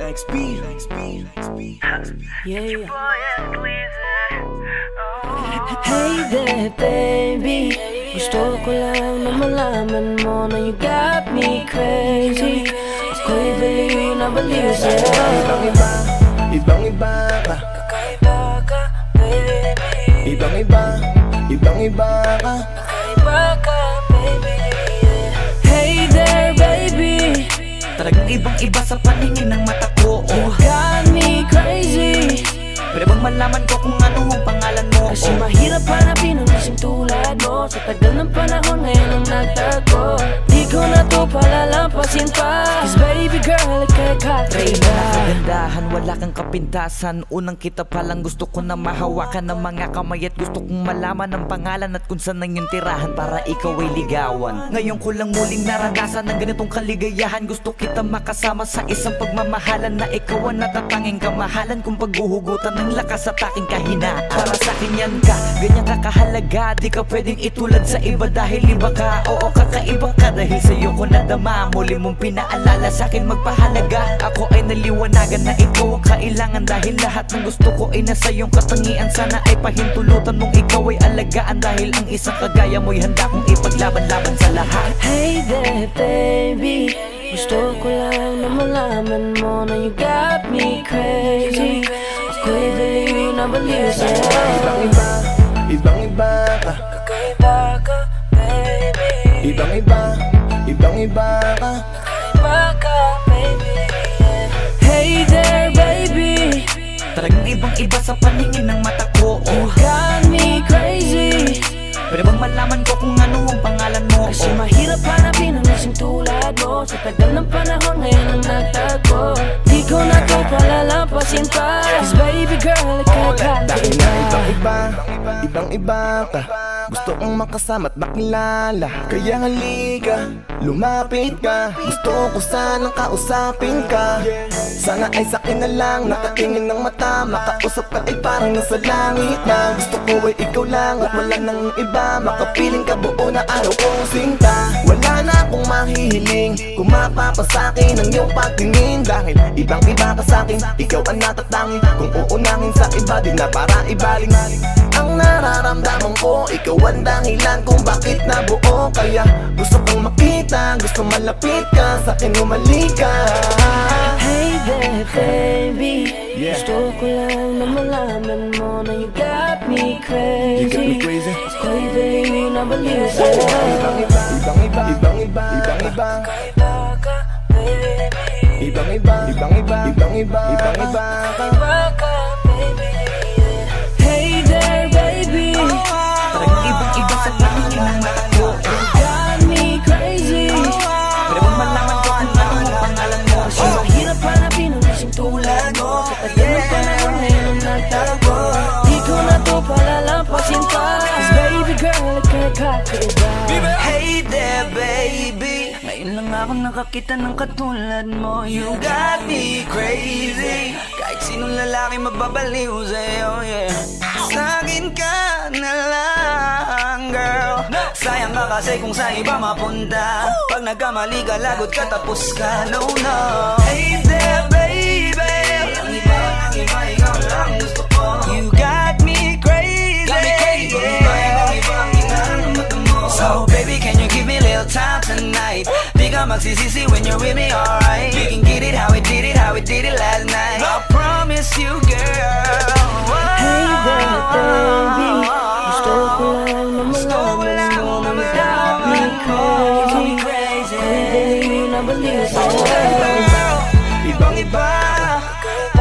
XB, XB, XB, Yeah. Hey there, baby. Gusto ko lang na malaman mo na you got me crazy. Ako'y baliw na baliw sa'yo Ibang iba, ibang iba ka Kakaiba ka, baby Ibang iba, ibang iba ka Kakaiba ka, iba sa paningin ng mata ko You oh. got me crazy Pwede bang malaman ko kung ano ang pangalan mo Kasi oh. mahirap hanapin ang isang tulad mo Sa tagal ng panahon ngayon ang nagtago Di ko na to palalampasin pa Cause baby na kagandahan, wala kang kapintasan. Unang kita pa lang gusto ko na mahawakan ng mga kamay At gusto kong malaman ang pangalan at kung saan ang iyong tirahan Para ikaw ay ligawan. Ngayon ko lang muling naranasan ng ganitong kaligayahan. Gusto kita makasama sa isang pagmamahalan Na ikaw ang natatanging kamahalan. Kung paghuhugutan ng lakas at aking kahinaan. Para sa akin yan ka, ganyan ka kahalaga. Di ka pwedeng itulad sa iba dahil iba ka. Oo kakaiba ka dahil sa'yo ko nadama. Muli mong pinaalala sa akin magpahalaga Ako ay naliwanagan na ikaw ang kailangan Dahil lahat ng gusto ko ay nasa iyong katangian. Sana ay pahintulutan mong ikaw ay alagaan Dahil ang isang kagaya mo'y handa kong ipaglaban-laban sa lahat. Hey there, baby. Gusto ko lang na malaman mo na you got me crazy. Ako'y baliw na baliw sa'yo Ibang iba, ibang iba. Ka Kakaiba ka, baby. Ibang iba, ibang iba ka. Kakaiba ka. Hey there, baby. Talagang ibang iba sa paningin ng mata ko. You got me crazy. Pwede bang malaman ko kung ano ang pangalan mo? Kasi mahirap hanapin ang isang tulad mo. Sa tagal ng panahon ngayon ang nagtago. Di ko na to palalampasin pa. Cause baby girl, ikaw Dahil na ibang iba, ibang iba ka Gusto kong makasama at makilala. Kaya halika, lumapit ka. Gusto ko sanang kausapin ka Sana ay sakin na lang Nakatingin ng mata. Makausap ka ay parang nasa langit na. Gusto ko ay ikaw lang at wala nang iba. Makapiling ka buo na araw kong sinta Wala na akong mahihiling Kung mapapasakin ang iyong pagtingin. Dahil ibang iba ka sakin Ikaw ang natatangin. Kung uunangin sa iba Di na para ibaling Ang nararamdaman ko Ikaw ang dahilan kung bakit nabuo. Kaya gusto kong makita Gusto malapit ka Sa akin umalik ka. Hey there, baby Yeah. Gusto ko lang na malaman mo na you got me crazy You got me crazy. Ako'y baliw na baliw sa'yo Ibang iba, ibang iba, ibang iba, ibang iba Kakaiba ka, baby Ibang iba, ibang iba, ibang iba, ibang iba ka Kakaiba ka, lang ako nakakita ng katulad mo. You got me crazy. Kahit sinong lalaki mababaliw sa'yo yeah. Sa'kin ka na lang girl. Sayang ka kasi kung sa iba mapunta. Pag nagkamali ka lagot ka tapos ka. No no Di ka magsisisi when you're with me, alright? We can get it how we did it, how we did it last night. I promise you, girl. Hey there, baby Gusto ko lang na malaman mo na you got me crazy. Ako'y baliw na baliw sa'yo Ibang iba, Kakaiba ka,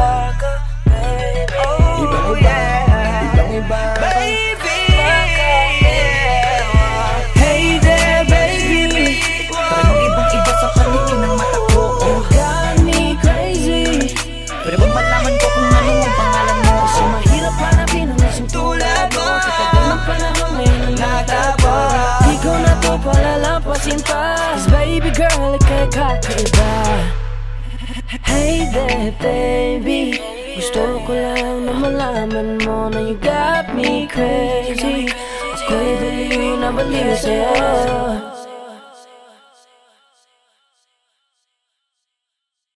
palalampasin Cause baby girl, ika'y kakaiba Hey there, baby. Gusto ko lang na malaman mo na you got me crazy. Ako'y baliw na baliw sa'yo